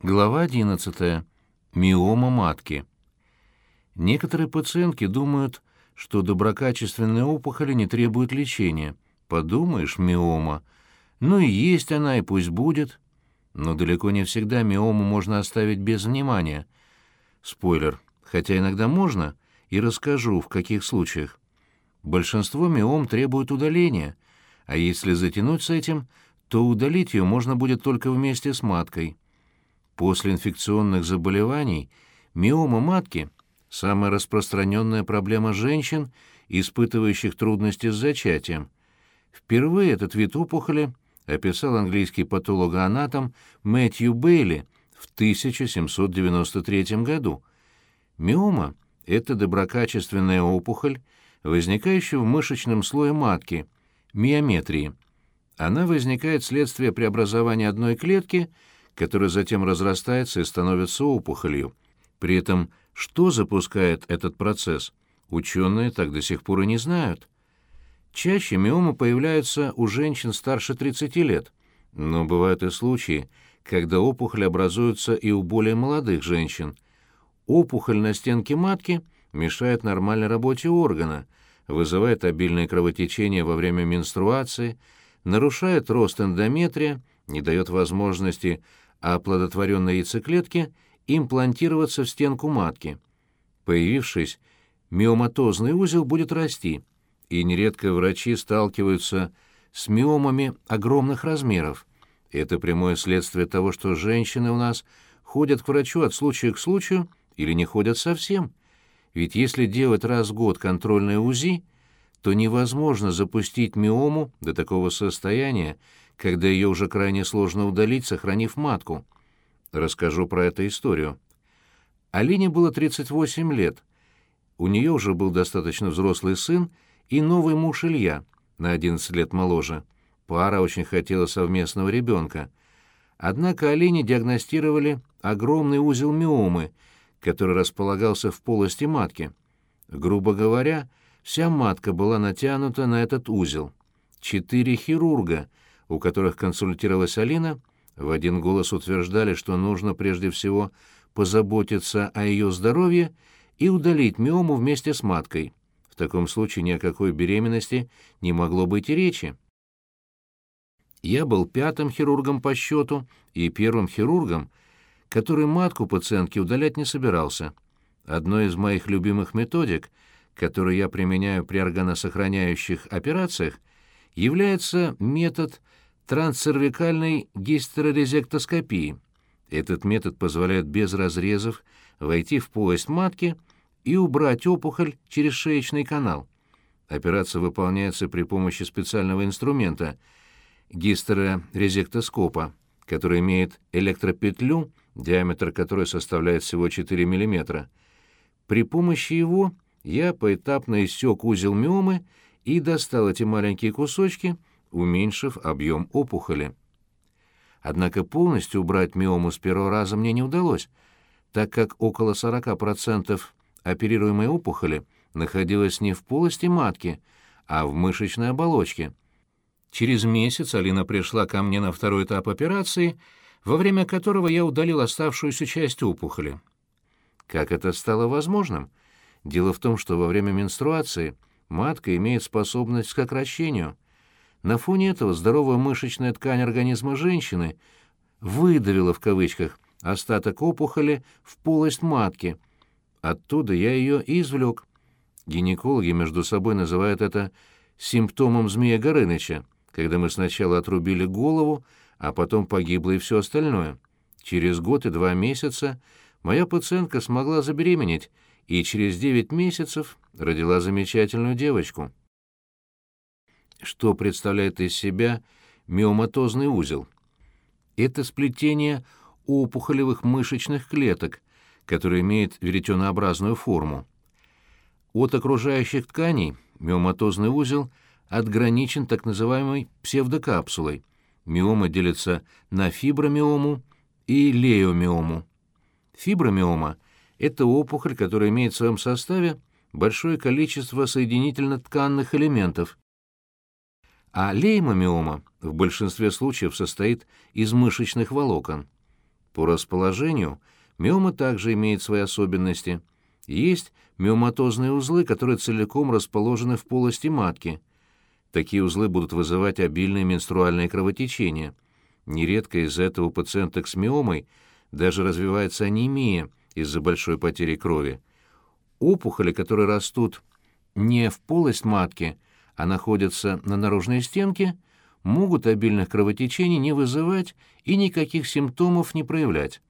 Глава 11. Миома матки. Некоторые пациентки думают, что доброкачественные опухоли не требуют лечения. Подумаешь, миома. Ну и есть она, и пусть будет. Но далеко не всегда миому можно оставить без внимания. Спойлер. Хотя иногда можно, и расскажу, в каких случаях. Большинство миом требуют удаления, а если затянуть с этим, то удалить ее можно будет только вместе с маткой. После инфекционных заболеваний миома матки – самая распространенная проблема женщин, испытывающих трудности с зачатием. Впервые этот вид опухоли описал английский патологоанатом Мэтью Бейли в 1793 году. Миома – это доброкачественная опухоль, возникающая в мышечном слое матки, миометрии. Она возникает вследствие преобразования одной клетки – которая затем разрастается и становится опухолью. При этом что запускает этот процесс, ученые так до сих пор и не знают. Чаще миомы появляются у женщин старше 30 лет, но бывают и случаи, когда опухоль образуется и у более молодых женщин. Опухоль на стенке матки мешает нормальной работе органа, вызывает обильное кровотечение во время менструации, нарушает рост эндометрия, не дает возможности а оплодотворенной яйцеклетке имплантироваться в стенку матки. Появившись, миоматозный узел будет расти, и нередко врачи сталкиваются с миомами огромных размеров. Это прямое следствие того, что женщины у нас ходят к врачу от случая к случаю или не ходят совсем. Ведь если делать раз в год контрольное УЗИ, то невозможно запустить миому до такого состояния, когда ее уже крайне сложно удалить, сохранив матку. Расскажу про эту историю. Алине было 38 лет. У нее уже был достаточно взрослый сын и новый муж Илья, на 11 лет моложе. Пара очень хотела совместного ребенка. Однако Алине диагностировали огромный узел миомы, который располагался в полости матки. Грубо говоря, вся матка была натянута на этот узел. Четыре хирурга — у которых консультировалась Алина, в один голос утверждали, что нужно прежде всего позаботиться о ее здоровье и удалить миому вместе с маткой. В таком случае ни о какой беременности не могло быть и речи. Я был пятым хирургом по счету и первым хирургом, который матку пациентки удалять не собирался. Одной из моих любимых методик, которую я применяю при органосохраняющих операциях, является метод трансцервикальной гистерорезектоскопии. Этот метод позволяет без разрезов войти в полость матки и убрать опухоль через шеечный канал. Операция выполняется при помощи специального инструмента – гистерорезектоскопа, который имеет электропетлю, диаметр которой составляет всего 4 мм. При помощи его я поэтапно иссек узел миомы и достал эти маленькие кусочки – уменьшив объем опухоли. Однако полностью убрать миому с первого раза мне не удалось, так как около 40% оперируемой опухоли находилось не в полости матки, а в мышечной оболочке. Через месяц Алина пришла ко мне на второй этап операции, во время которого я удалил оставшуюся часть опухоли. Как это стало возможным? Дело в том, что во время менструации матка имеет способность к сокращению — на фоне этого здоровая мышечная ткань организма женщины выдавила в кавычках остаток опухоли в полость матки. Оттуда я ее извлек. Гинекологи между собой называют это симптомом змея Горыныча, когда мы сначала отрубили голову, а потом погибло и все остальное. Через год и два месяца моя пациентка смогла забеременеть и через девять месяцев родила замечательную девочку что представляет из себя миоматозный узел. Это сплетение опухолевых мышечных клеток, которое имеет веретенообразную форму. От окружающих тканей миоматозный узел отграничен так называемой псевдокапсулой. Миома делится на фибромиому и леомиому. Фибромиома – это опухоль, которая имеет в своем составе большое количество соединительно-тканных элементов, а леймомиома в большинстве случаев состоит из мышечных волокон. По расположению миома также имеет свои особенности. Есть миоматозные узлы, которые целиком расположены в полости матки. Такие узлы будут вызывать обильное менструальное кровотечение. Нередко из-за этого у пациенток с миомой даже развивается анемия из-за большой потери крови. Опухоли, которые растут не в полость матки, а находятся на наружной стенке, могут обильных кровотечений не вызывать и никаких симптомов не проявлять.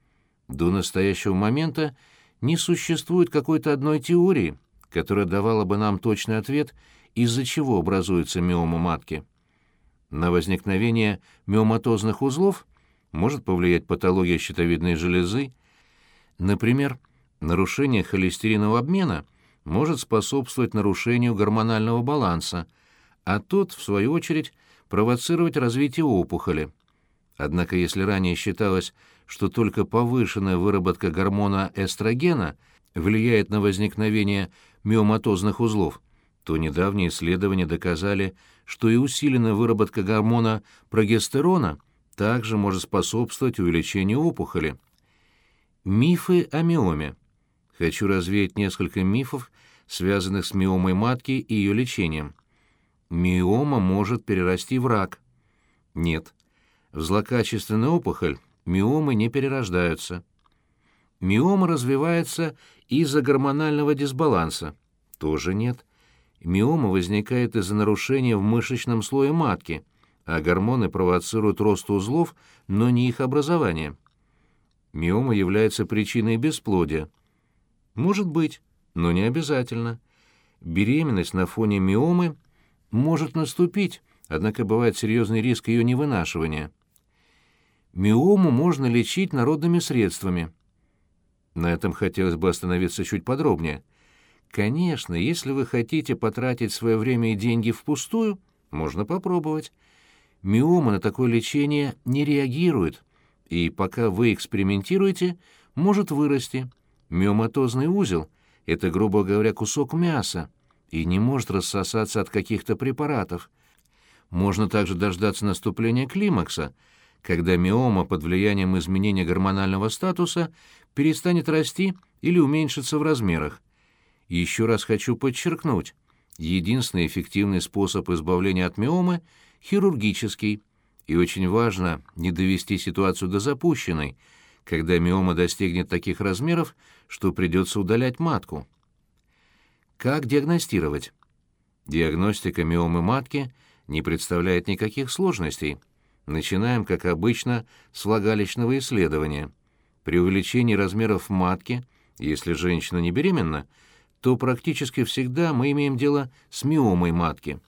До настоящего момента не существует какой-то одной теории, которая давала бы нам точный ответ, из-за чего образуется миома матки. На возникновение миоматозных узлов может повлиять патология щитовидной железы. Например, нарушение холестеринового обмена может способствовать нарушению гормонального баланса, а тот, в свою очередь, провоцировать развитие опухоли. Однако если ранее считалось, что только повышенная выработка гормона эстрогена влияет на возникновение миоматозных узлов, то недавние исследования доказали, что и усиленная выработка гормона прогестерона также может способствовать увеличению опухоли. Мифы о миоме. Хочу развеять несколько мифов, связанных с миомой матки и ее лечением. Миома может перерасти в рак. Нет. В злокачественную опухоль миомы не перерождаются. Миома развивается из-за гормонального дисбаланса. Тоже нет. Миома возникает из-за нарушения в мышечном слое матки, а гормоны провоцируют рост узлов, но не их образование. Миома является причиной бесплодия. Может быть, но не обязательно. Беременность на фоне миомы может наступить, однако бывает серьезный риск ее невынашивания. Миому можно лечить народными средствами. На этом хотелось бы остановиться чуть подробнее. Конечно, если вы хотите потратить свое время и деньги впустую, можно попробовать. Миома на такое лечение не реагирует, и пока вы экспериментируете, может вырасти. Миоматозный узел — это, грубо говоря, кусок мяса, и не может рассосаться от каких-то препаратов. Можно также дождаться наступления климакса, когда миома под влиянием изменения гормонального статуса перестанет расти или уменьшится в размерах. Еще раз хочу подчеркнуть, единственный эффективный способ избавления от миомы – хирургический, и очень важно не довести ситуацию до запущенной, когда миома достигнет таких размеров, что придется удалять матку. Как диагностировать? Диагностика миомы матки не представляет никаких сложностей. Начинаем, как обычно, с влагалищного исследования. При увеличении размеров матки, если женщина не беременна, то практически всегда мы имеем дело с миомой матки.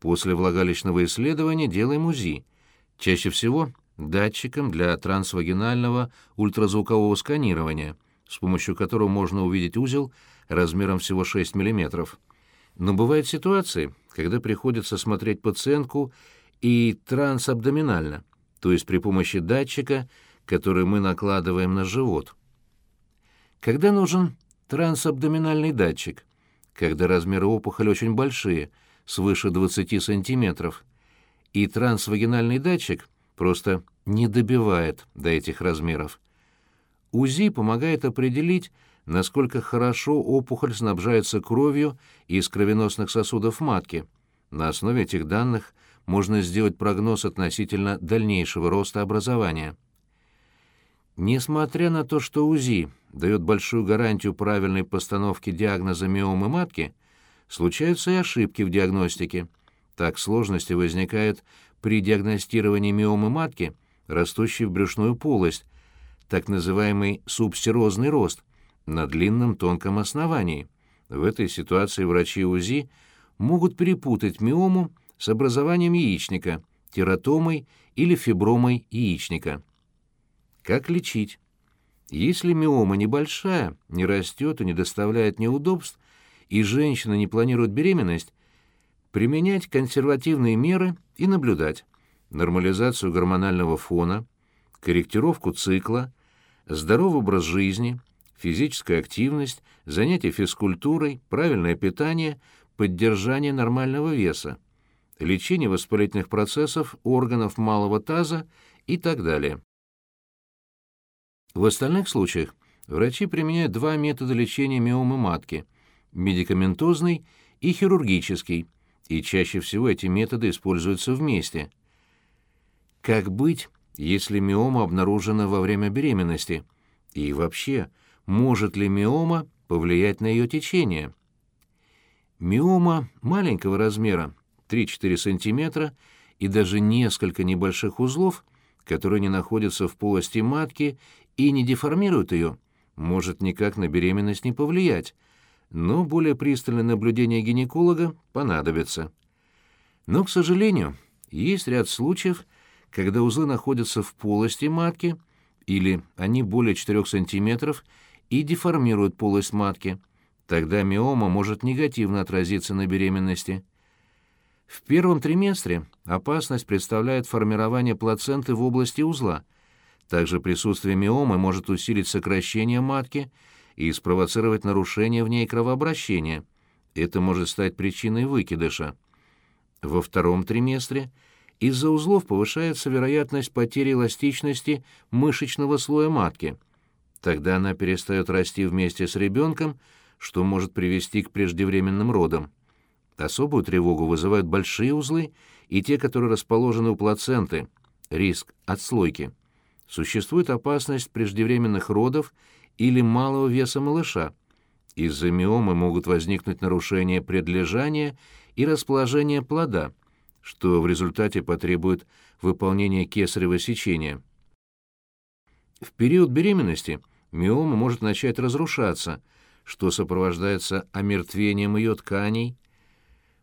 После влагалищного исследования делаем УЗИ. Чаще всего датчиком для трансвагинального ультразвукового сканирования, с помощью которого можно увидеть узел размером всего 6 мм. Но бывают ситуации, когда приходится смотреть пациентку и трансабдоминально, то есть при помощи датчика, который мы накладываем на живот. Когда нужен трансабдоминальный датчик, когда размеры опухоли очень большие, свыше 20 сантиметров, и трансвагинальный датчик просто не добивает до этих размеров. УЗИ помогает определить, насколько хорошо опухоль снабжается кровью из кровеносных сосудов матки. На основе этих данных можно сделать прогноз относительно дальнейшего роста образования. Несмотря на то, что УЗИ дает большую гарантию правильной постановки диагноза миомы матки, случаются и ошибки в диагностике. Так сложности возникают при диагностировании миомы матки, растущей в брюшную полость, так называемый субсерозный рост, на длинном тонком основании. В этой ситуации врачи УЗИ могут перепутать миому с образованием яичника, тератомой или фибромой яичника. Как лечить? Если миома небольшая, не растет и не доставляет неудобств, и женщина не планирует беременность, применять консервативные меры и наблюдать нормализацию гормонального фона, корректировку цикла, здоровый образ жизни, физическая активность, занятия физкультурой, правильное питание, поддержание нормального веса, лечение воспалительных процессов органов малого таза и так далее. В остальных случаях врачи применяют два метода лечения миомы матки – медикаментозный и хирургический, и чаще всего эти методы используются вместе. Как быть, если миома обнаружена во время беременности? И вообще, может ли миома повлиять на ее течение? Миома маленького размера, 3-4 см, и даже несколько небольших узлов, которые не находятся в полости матки и не деформируют ее, может никак на беременность не повлиять, но более пристальное наблюдение гинеколога понадобится. Но, к сожалению, есть ряд случаев, когда узлы находятся в полости матки или они более 4 см и деформируют полость матки. Тогда миома может негативно отразиться на беременности. В первом триместре опасность представляет формирование плаценты в области узла. Также присутствие миомы может усилить сокращение матки и спровоцировать нарушение в ней кровообращения. Это может стать причиной выкидыша. Во втором триместре из-за узлов повышается вероятность потери эластичности мышечного слоя матки. Тогда она перестает расти вместе с ребенком, что может привести к преждевременным родам. Особую тревогу вызывают большие узлы и те, которые расположены у плаценты. Риск отслойки. Существует опасность преждевременных родов или малого веса малыша. Из-за миомы могут возникнуть нарушения предлежания и расположения плода, что в результате потребует выполнения кесарево сечения. В период беременности миома может начать разрушаться, что сопровождается омертвением ее тканей,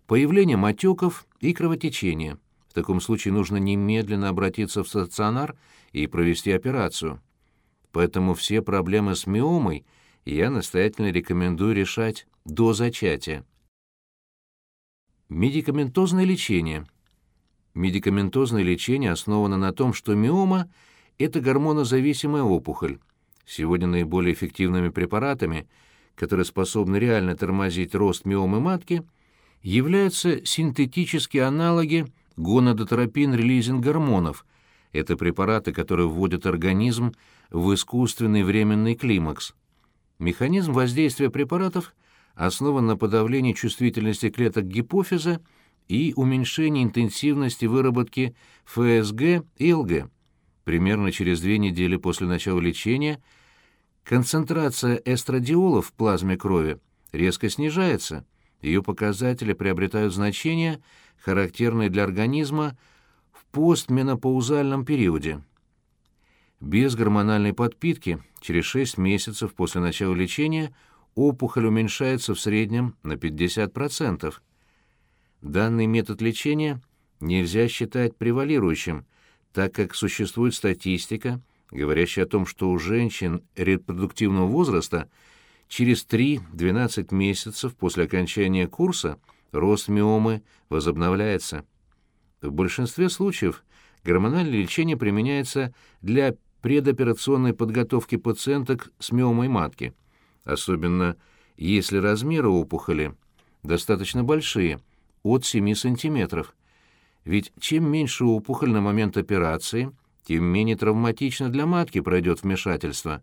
появлением отеков и кровотечения. В таком случае нужно немедленно обратиться в стационар и провести операцию. Поэтому все проблемы с миомой я настоятельно рекомендую решать до зачатия. Медикаментозное лечение. Медикаментозное лечение основано на том, что миома – это гормонозависимая опухоль. Сегодня наиболее эффективными препаратами, которые способны реально тормозить рост миомы матки, являются синтетические аналоги гонадотропин-релизинг гормонов. Это препараты, которые вводят организм в искусственный временный климакс. Механизм воздействия препаратов – основан на подавлении чувствительности клеток гипофиза и уменьшении интенсивности выработки ФСГ и ЛГ. Примерно через две недели после начала лечения концентрация эстрадиола в плазме крови резко снижается, ее показатели приобретают значение, характерное для организма в постменопаузальном периоде. Без гормональной подпитки через 6 месяцев после начала лечения – опухоль уменьшается в среднем на 50%. Данный метод лечения нельзя считать превалирующим, так как существует статистика, говорящая о том, что у женщин репродуктивного возраста через 3-12 месяцев после окончания курса рост миомы возобновляется. В большинстве случаев гормональное лечение применяется для предоперационной подготовки пациенток с миомой матки – особенно если размеры опухоли достаточно большие, от 7 сантиметров. Ведь чем меньше опухоль на момент операции, тем менее травматично для матки пройдет вмешательство.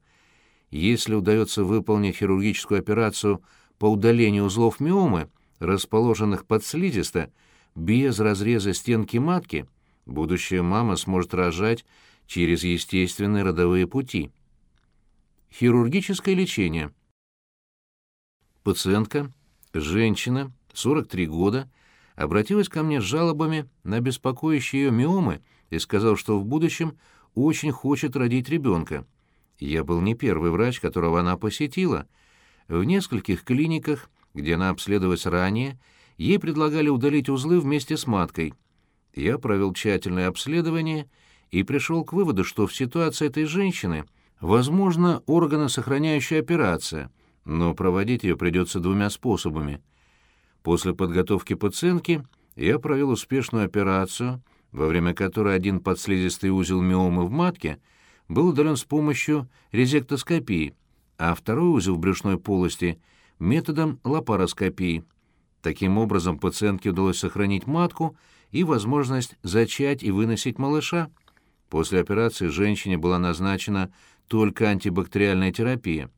Если удается выполнить хирургическую операцию по удалению узлов миомы, расположенных под слизисто, без разреза стенки матки, будущая мама сможет рожать через естественные родовые пути. Хирургическое лечение – Пациентка, женщина, 43 года, обратилась ко мне с жалобами на беспокоящие ее миомы и сказала, что в будущем очень хочет родить ребенка. Я был не первый врач, которого она посетила. В нескольких клиниках, где она обследовалась ранее, ей предлагали удалить узлы вместе с маткой. Я провел тщательное обследование и пришел к выводу, что в ситуации этой женщины возможна органосохраняющая операция — но проводить ее придется двумя способами. После подготовки пациентки я провел успешную операцию, во время которой один подслизистый узел миомы в матке был удален с помощью резектоскопии, а второй узел в брюшной полости — методом лапароскопии. Таким образом, пациентке удалось сохранить матку и возможность зачать и выносить малыша. После операции женщине была назначена только антибактериальная терапия.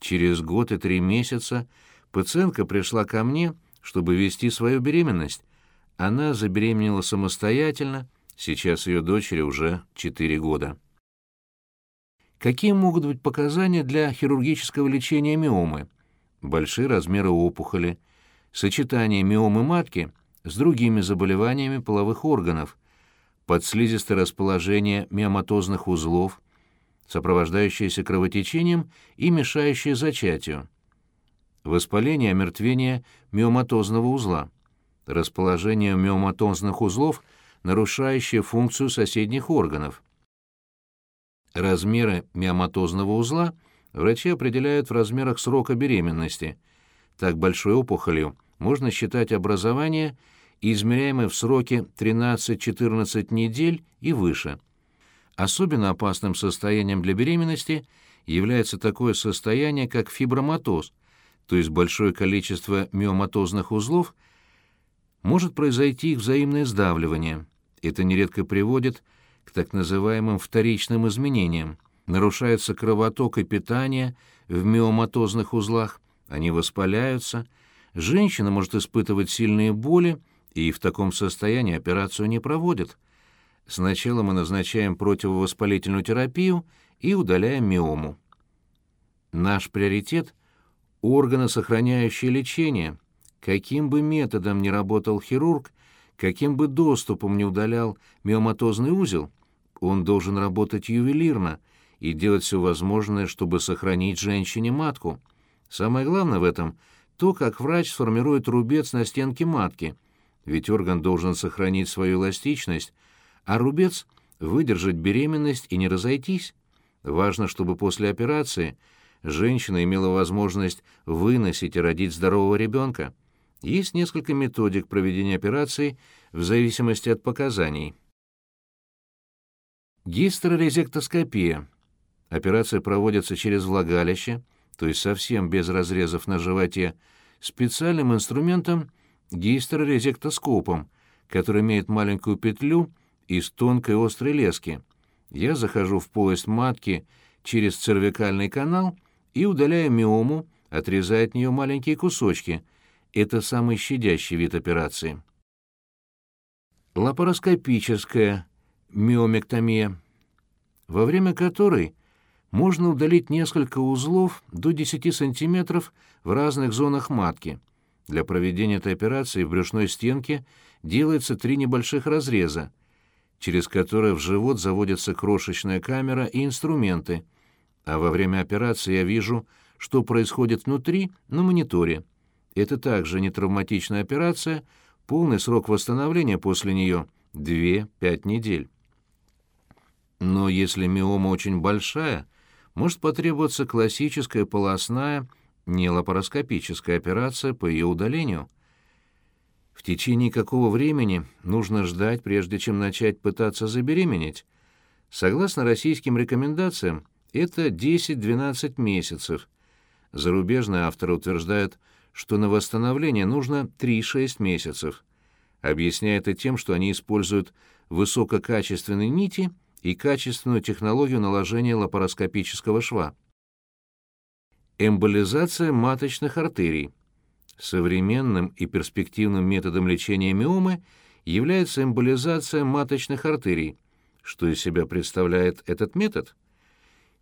Через год и три месяца пациентка пришла ко мне, чтобы вести свою беременность. Она забеременела самостоятельно, сейчас ее дочери уже 4 года. Какие могут быть показания для хирургического лечения миомы? Большие размеры опухоли, сочетание миомы матки с другими заболеваниями половых органов, подслизистое расположение миоматозных узлов, сопровождающееся кровотечением и мешающее зачатию. Воспаление омертвения миоматозного узла. Расположение миоматозных узлов, нарушающее функцию соседних органов. Размеры миоматозного узла врачи определяют в размерах срока беременности. Так большой опухолью можно считать образование, измеряемое в сроке 13-14 недель и выше. Особенно опасным состоянием для беременности является такое состояние, как фиброматоз, то есть большое количество миоматозных узлов, может произойти их взаимное сдавливание. Это нередко приводит к так называемым вторичным изменениям. Нарушается кровоток и питание в миоматозных узлах, они воспаляются, женщина может испытывать сильные боли, и в таком состоянии операцию не проводят. Сначала мы назначаем противовоспалительную терапию и удаляем миому. Наш приоритет – органосохраняющее лечение. Каким бы методом ни работал хирург, каким бы доступом ни удалял миоматозный узел, он должен работать ювелирно и делать все возможное, чтобы сохранить женщине матку. Самое главное в этом – то, как врач сформирует рубец на стенке матки, ведь орган должен сохранить свою эластичность – а рубец — выдержать беременность и не разойтись. Важно, чтобы после операции женщина имела возможность выносить и родить здорового ребенка. Есть несколько методик проведения операции в зависимости от показаний. Гистерорезектоскопия. Операция проводится через влагалище, то есть совсем без разрезов на животе, специальным инструментом гистерорезектоскопом, который имеет маленькую петлю — из тонкой острой лески. Я захожу в пояс матки через цервикальный канал и удаляю миому, отрезая от нее маленькие кусочки. Это самый щадящий вид операции. Лапароскопическая миомектомия, во время которой можно удалить несколько узлов до 10 см в разных зонах матки. Для проведения этой операции в брюшной стенке делается три небольших разреза – через которое в живот заводится крошечная камера и инструменты, а во время операции я вижу, что происходит внутри на мониторе. Это также не травматичная операция, полный срок восстановления после нее — 2-5 недель. Но если миома очень большая, может потребоваться классическая полостная, не лапароскопическая операция по ее удалению — в течение какого времени нужно ждать, прежде чем начать пытаться забеременеть? Согласно российским рекомендациям, это 10-12 месяцев. Зарубежные авторы утверждают, что на восстановление нужно 3-6 месяцев. Объясняя это тем, что они используют высококачественные нити и качественную технологию наложения лапароскопического шва. Эмболизация маточных артерий. Современным и перспективным методом лечения миомы является эмболизация маточных артерий. Что из себя представляет этот метод?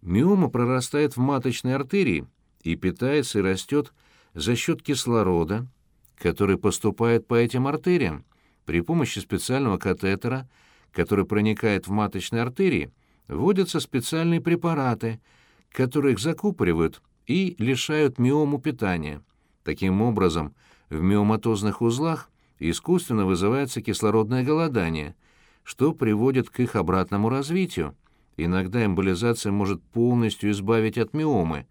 Миома прорастает в маточной артерии и питается и растет за счет кислорода, который поступает по этим артериям. При помощи специального катетера, который проникает в маточные артерии, вводятся специальные препараты, которые их закупоривают и лишают миому питания. Таким образом, в миоматозных узлах искусственно вызывается кислородное голодание, что приводит к их обратному развитию. Иногда эмболизация может полностью избавить от миомы,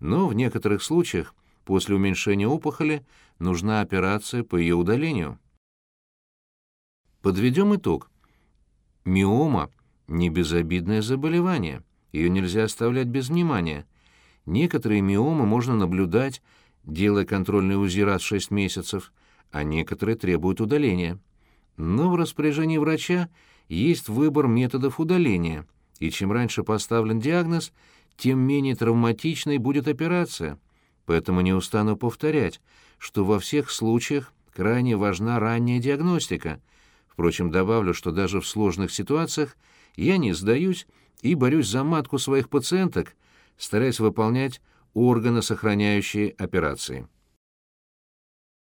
но в некоторых случаях после уменьшения опухоли нужна операция по ее удалению. Подведем итог. Миома – не безобидное заболевание, ее нельзя оставлять без внимания. Некоторые миомы можно наблюдать делая контрольный УЗИ раз в 6 месяцев, а некоторые требуют удаления. Но в распоряжении врача есть выбор методов удаления, и чем раньше поставлен диагноз, тем менее травматичной будет операция. Поэтому не устану повторять, что во всех случаях крайне важна ранняя диагностика. Впрочем, добавлю, что даже в сложных ситуациях я не сдаюсь и борюсь за матку своих пациенток, стараясь выполнять органосохраняющие операции.